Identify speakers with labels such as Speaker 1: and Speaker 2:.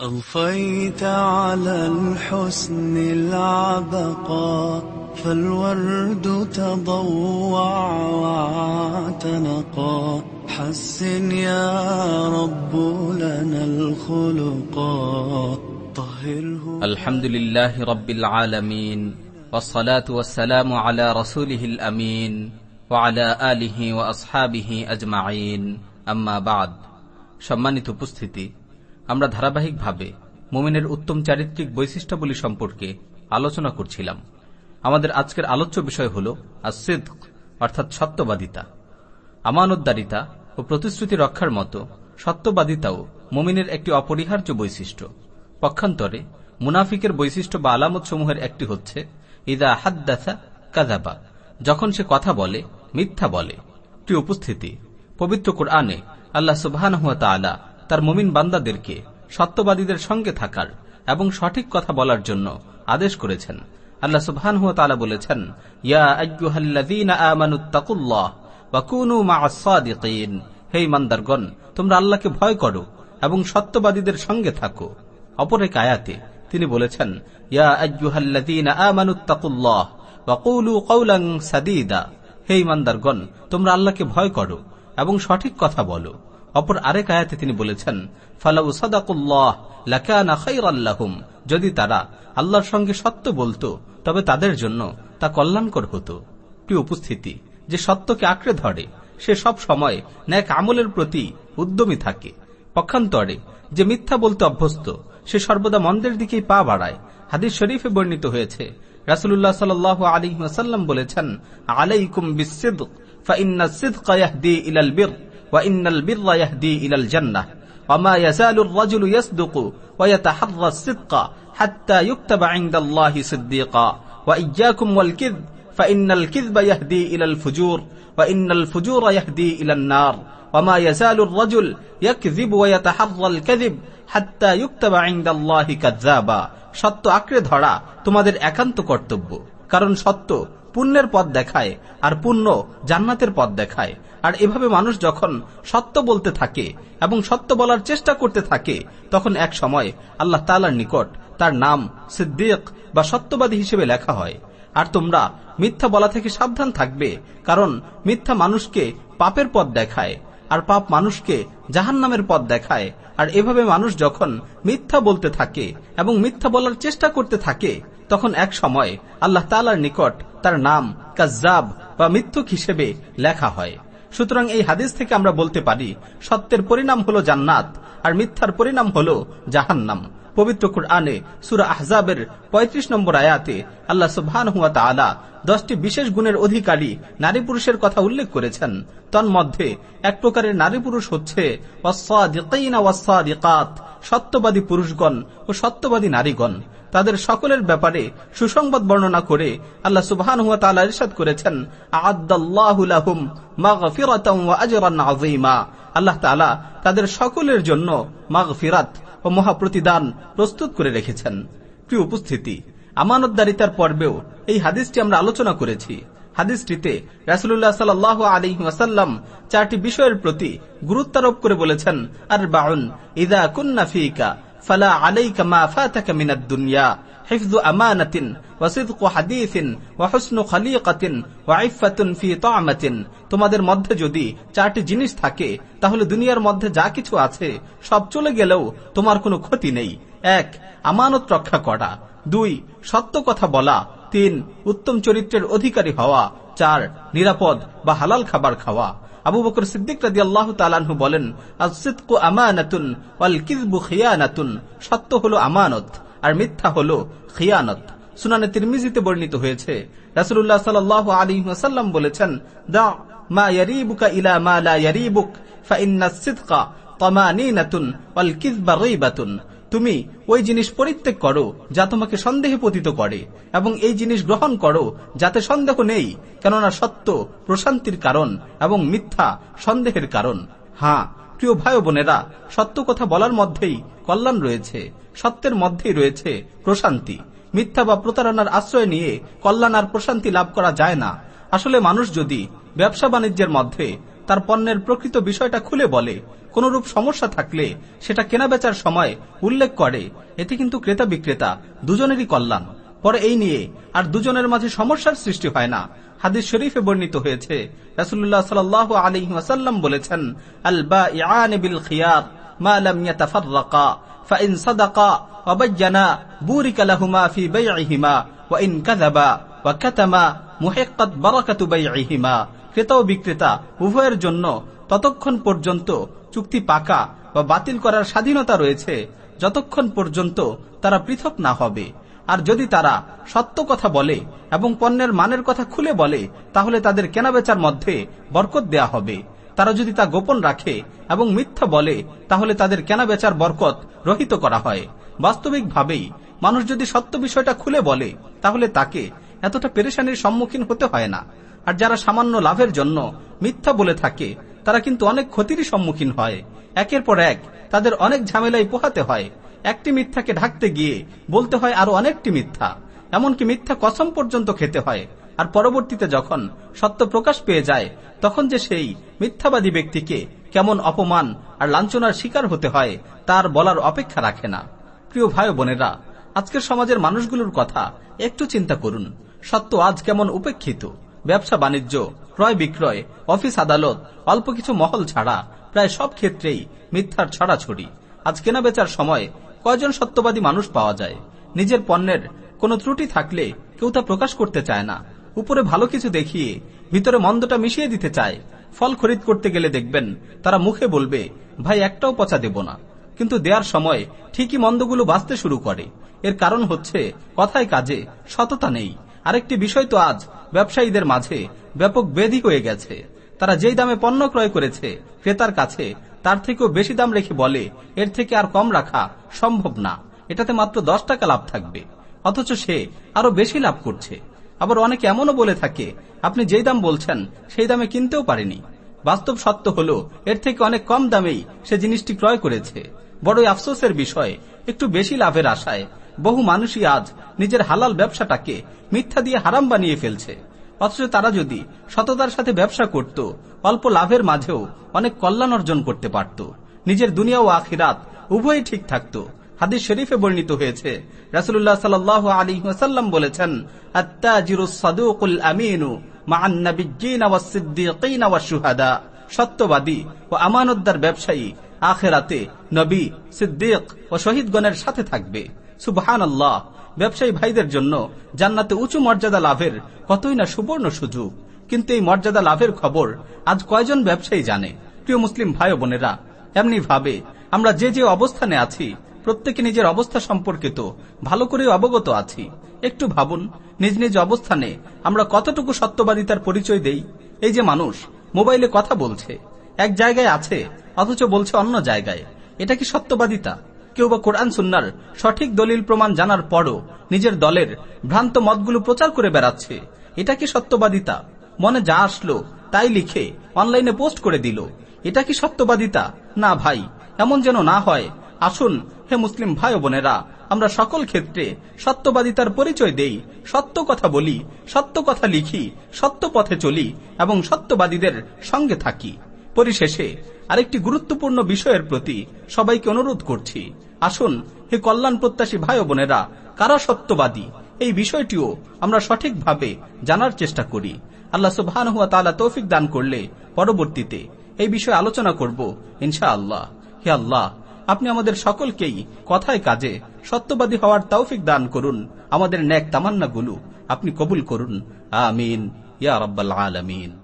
Speaker 1: أضفيت على الحسن العبقى فالورد تضوع واعتنقا حسن يا رب لنا الخلقا طهره
Speaker 2: الحمد لله رب العالمين والصلاة والسلام على رسوله الأمين وعلى آله وأصحابه أجمعين أما بعد সম্মানিত উপস্থিতি আমরা ধারাবাহিকভাবে মোমেনের উত্তম চারিত্রিক বৈশিষ্ট্যাবলী সম্পর্কে আলোচনা করছিলাম। আমাদের আজকের আলোচ্য বিষয় হল আসিদ অর্থাৎ সত্যবাদিতা। আমানতদারিতা ও প্রতিশ্রুতি রক্ষার মতো সত্যবাদিতাও মোমিনের একটি অপরিহার্য বৈশিষ্ট্য। পক্ষান্তরে মুনাফিকের বৈশিষ্ট্য বা আলামত সমূহের একটি হচ্ছে, ইদা হাদ্দাসা কাজাবা যখন সে কথা বলে, মিথ্যা বলে। প্রিয় উপস্থিতি, পবিত্র কোরআনে আল্লাহ সুবাহ তার মুমিন বান্দাদেরকে সত্যবাদীদের সঙ্গে থাকার এবং সঠিক কথা বলার জন্য আদেশ করেছেন। আল্লাহ সুবহান বলেছেন, ইয়া হে ইমানদারগণ, তোমরা আল্লাহকে ভয় করো এবং সত্যবাদীদের সঙ্গে থাকো। অপর এক আয়াতে তিনি বলেছেন সাদীদা। হে ইমানদারগণ, তোমরা আল্লাহকে ভয় করো এবং সঠিক কথা বলো। অপর আরেক আয়াতে তিনি বলেছেন ফালাউসাদুম যদি তারা আল্লাহর সঙ্গে সত্য বলতো, তবে তাদের জন্য তা কল্যাণকর হতো। উপস্থিতি, যে সত্যকে আঁকড়ে ধরে, সে সব সময় ন্যাক আমলের প্রতি উদ্যমী থাকে। পক্ষান্তরে, যে মিথ্যা বলতে অভ্যস্ত, সে সর্বদা মন্দের দিকেই পা বাড়ায়। হাদিস শরীফে বর্ণিত হয়েছে রাসুল্লাহ সাল আলী সাল্লাম বলেছেন, আলাইকুম বিসিদ ফাইন্না সিদ কায়াহদি ইলাল বির। وإن البر يهدي إلى الجنة وما يزال الرجل يصدق ويتحرى الصدق حتى يكتب عند الله صديقا وإياكم والكذب فإن الكذب يهدي إلى الفجور وإن الفجور يهدي إلى النار وما يزال الرجل يكذب ويتحرى الكذب حتى يكتب عند الله كذابا সত্য আঁকড়ে ধরা তোমাদের একান্ত কর্তব্য কারণ সত্য পুণ্যের পথ দেখায় আর পুণ্য জান্নাতের পথ দেখায়। আর এভাবে মানুষ যখন সত্য বলতে থাকে এবং সত্য বলার চেষ্টা করতে থাকে, তখন এক সময় আল্লাহ তালার নিকট তার নাম সিদ্দিক বা সত্যবাদী হিসেবে লেখা হয়। আর তোমরা মিথ্যা বলা থেকে সাবধান থাকবে, কারণ মিথ্যা মানুষকে পাপের পথ দেখায়, আর পাপ মানুষকে জাহান নামের পথ দেখায়। আর এভাবে মানুষ যখন মিথ্যা বলতে থাকে এবং মিথ্যা বলার চেষ্টা করতে থাকে তখন এক সময় আল্লাহ তালার নিকট তার নাম কাজাব বা মিথ্যুক হিসেবে লেখা হয়। সুতরাং এই হাদিস থেকে আমরা বলতে পারি, সত্যের পরিণাম হল জান্নাত আর মিথ্যার পরিণাম হল জাহান্নাম। পবিত্র কুরআনে সুরা আহজাবের ৩৫ নম্বর আয়াতে আল্লাহ সুবহান হুয়া তালা দশটি বিশেষ গুণের অধিকারী নারী পুরুষের কথা উল্লেখ করেছেন। তন্মধ্যে এক প্রকারের নারী পুরুষ হচ্ছে সত্যবাদী পুরুষগণ ও সত্যবাদী নারীগণ। তাদের সকলের ব্যাপারে সুসংবাদ বর্ণনা করে আল্লাহ সুবহান হুয়া তালা ইরশাদ করেছেন আল্লাহ তালা তাদের সকলের জন্য মাগ ফিরাত ও মহাপ্রতিদান প্রস্তুত করে রেখেছেন। প্রিয় উপস্থিতি, আমানতদারিতার পর্বেও এই হাদিসটি আমরা আলোচনা করেছি। হাদিসটিতে রাসুল্লাহ সাল আলী ওয়াসাল্লাম চারটি বিষয়ের প্রতি গুরুত্বারোপ করে বলেছেন আর বাউন ইদা কুন্না ফিকা ফালা আলাইকা মা ফাতাকা মিনাদ দুনিয়া حفظ أمانة وصدق حديث وحسن خليقة وعفة في طعمة তোমাদের মধ্যে যদি চারটি জিনিস থাকে তাহলে দুনিয়ার মধ্যে যা কিছু আছে সব চলে গেলেও তোমার কোনো ক্ষতি নেই এক আমানত রক্ষা করা দুই সত্য কথা বলা তিন উত্তম চরিত্রের অধিকারী হওয়া চার নিরাপদ বা হালাল খাবার খাওয়া আবু বকর সিদ্দিক রাজি আল্লাহ তালাহু বলেন আসিদকু আমানাতুন ওয়াল কিজবু খিয়ানাতুন। সত্য হলো আমানত, আর মিথ্যা হল খিয়ানত। সুনানে তিরমিজিতে বর্ণিত হয়েছে রাসুল্লাহ সাল আলী বলেছেন, দা মা ইয়ারিবুকা ইলা মা লা রাইবাতুন তুমি ওই জিনিস পরিত্যাগ করো, যা তোমাকে সন্দেহে পতিত করে, এবং এই জিনিস গ্রহণ করো, যাতে সন্দেহ নেই, কেননা সত্য প্রশান্তির কারণ এবং মিথ্যা সন্দেহের কারণ। হ্যাঁ প্রিয় ভাই বোনেরা, সত্য কথা বলার মধ্যেই কল্যাণ রয়েছে, সত্যের মধ্যেই রয়েছে প্রশান্তি। মিথ্যা বা প্রতারণার আশ্রয় নিয়ে কল্যাণ আর প্রশান্তি লাভ করা যায় না। আসলে মানুষ যদি ব্যবসা বাণিজ্যের মধ্যে তার পণ্যের প্রকৃত বিষয়টা খুলে বলে কোনরূপ সমস্যা থাকলে সেটা কেনাবেচার সময় উল্লেখ করে এতে কিন্তু ক্রেতা বিক্রেতা দুজনেরই কল্যাণ পরে এই নিয়ে আর দুজনের মাঝে সমস্যার সৃষ্টি হয় না হাদিস শরীফে বর্ণিত হয়েছে রাসুল্লাহ সাল আলী ওয়াসাল্লাম বলেছেন আল বা বিল খিয়ার মা লাম ইয়াতাফাররাকা فإن صدقا وبينا بورك لهما في بيعهما وإن كذبا وكتما محقت بركة بيعهما ক্রেতা ও বিক্রেতা উভয়ের জন্য ততক্ষণ পর্যন্ত চুক্তি পাকা বা বাতিল করার স্বাধীনতা রয়েছে, যতক্ষণ পর্যন্ত তারা পৃথক না হবে। আর যদি তারা সত্য কথা বলে এবং পণ্যের মানের কথা খুলে বলে, তাহলে তাদের কেনাবেচার মধ্যে বরকত দেয়া হবে। তারা যদি তা গোপন রাখে এবং মিথ্যা বলে, তাহলে তাদের কেনাবেচার বরকত রহিত করা হয়। বাস্তবিকভাবেই মানুষ যদি সত্য বিষয়টা খুলে বলে, তাহলে তাকে এতটা পেরেশানির সম্মুখীন হতে হয় না। আর যারা সামান্য লাভের জন্য মিথ্যা বলে থাকে, তারা কিন্তু অনেক ক্ষতিরই সম্মুখীন হয়। একের পর এক তাদের অনেক ঝামেলাই পোহাতে হয়। একটি মিথ্যাকে ঢাকতে গিয়ে বলতে হয় আরও অনেকটি মিথ্যা। এমনকি মিথ্যা কসম পর্যন্ত খেতে হয়। আর পরবর্তীতে যখন সত্য প্রকাশ পেয়ে যায়, তখন যে সেই মিথ্যাবাদী ব্যক্তিকে কেমন অপমান আর লাঞ্ছনার শিকার হতে হয়, তার বলার অপেক্ষা রাখে না। প্রিয় ভাই বোনেরা, আজকের সমাজের মানুষগুলোর কথা একটু চিন্তা করুন। সত্য আজ কেমন উপেক্ষিত? ব্যবসা, বাণিজ্য, ক্রয় বিক্রয়, অফিস আদালত, অল্প কিছু মহল ছাড়া প্রায় সব ক্ষেত্রেই মিথ্যার ছড়াছড়ি। আজ কেনা বেচার সময় কয়জন সত্যবাদী মানুষ পাওয়া যায়? নিজের পণ্যের কোনো ত্রুটি থাকলে কেউ তা প্রকাশ করতে চায় না। উপরে ভালো কিছু দেখিয়ে ভিতরে মন্দটা মিশিয়ে দিতে চায়। ফল খরিদ করতে গেলে দেখবেন তারা মুখে বলবে, ভাই, একটাও পচা দেব না। কিন্তু দেওয়ার সময় ঠিকই মন্দগুলো বাঁচতে শুরু করে। এর কারণ হচ্ছে কথায় কাজে সততা নেই। আরেকটি বিষয় তো আজ ব্যবসায়ীদের মাঝে ব্যাপক বেধি হয়ে গেছে। তারা যেই দামে পণ্য ক্রয় করেছে, ক্রেতার কাছে তার থেকেও বেশি দাম রেখে বলে, এর থেকে আর কম রাখা সম্ভব না। এটাতে মাত্র দশ টাকা লাভ থাকবে। অথচ সে আরও বেশি লাভ করছে। আবার অনেকে এমনও বলে থাকে, আপনি যেই দাম বলছেন, সেই দামে কিনতেও পারেনি। বাস্তব সত্য হল, এর থেকে অনেক কম দামেই সে জিনিসটি ক্রয় করেছে। বড়ই আফসোসের বিষয়, একটু বেশি লাভের আশায় বহু মানুষই আজ নিজের হালাল ব্যবসাটাকে মিথ্যা দিয়ে হারাম বানিয়ে ফেলছে। অথচ তারা যদি সততার সাথে ব্যবসা করত, অল্প লাভের মাঝেও অনেক কল্যাণ অর্জন করতে পারত। নিজের দুনিয়া ও আখিরাত উভয়ই ঠিক থাকত। হাদিস শরীফে বর্ণিত হয়েছে রাসুল্লাহ সাল আলী ওয়াসাল্লাম বলেছেন সত্যবাদী ও আমানতদার ব্যবসায়ী আখেরাতে নবী, সিদ্দিক ও শহীদগণের সাথে থাকবে। সুবহান আল্লাহ ব্যবসায়ী ভাইদের জন্য জান্নাতে উঁচু মর্যাদা লাভের কতই না সুবর্ণ সুযোগ। কিন্তু এই মর্যাদা লাভের খবর আজ কয়জন ব্যবসায়ী জানে? প্রিয় মুসলিম ভাই বোনেরা, এমনি ভাবে আমরা যে যে অবস্থানে আছি, প্রত্যেকে নিজের অবস্থা সম্পর্কিত, ভালো করে অবগত আছি। একটু ভাবুন, নিজ নিজ অবস্থানে আমরা কতটুকু সত্যবাদিতার পরিচয় দেই? এই যে মানুষ মোবাইলে কথা বলছে, এক জায়গায় আছে, অথচ বলছে অন্য জায়গায়। এটা কি সত্যবাদিতা? কেউ বা কোরআন সুন্নার সঠিক দলিল প্রমাণ জানার পরও নিজের দলের ভ্রান্ত মতগুলো প্রচার করে বেড়াচ্ছে। এটা কি সত্যবাদিতা? মনে যা আসলো, তাই লিখে অনলাইনে পোস্ট করে দিল। এটা কি সত্যবাদিতা? না ভাই, এমন যেন না হয়। আসুন, হে মুসলিম ভাই বোনেরা, আমরা সকল ক্ষেত্রে সত্যবাদিতার পরিচয় দেই, সত্য কথা বলি, সত্য কথা লিখি, সত্য পথে চলি এবং সত্যবাদীদের সঙ্গে থাকি। পরিশেষে আরেকটি গুরুত্বপূর্ণ বিষয়ের প্রতি সবাইকে অনুরোধ করছি। আসুন, হে কল্যাণ প্রত্যাশী ভাই বোনেরা, কারা সত্যবাদী? এই বিষয়টিও আমরা সঠিকভাবে জানার চেষ্টা করি। আল্লাহ সুবহান হুয়া তালা তৌফিক দান করলে পরবর্তীতে এই বিষয়ে আলোচনা করব ইনশা আল্লাহ হে আল্লাহ, আপনি আমাদের সকলকেই কথায় কাজে সত্যবাদী হওয়ার তৌফিক দান করুন, আমাদের ন্যাক তামান্নাগুলো আপনি কবুল করুন। আমিন। ইয়া রব্বাল আলমিন।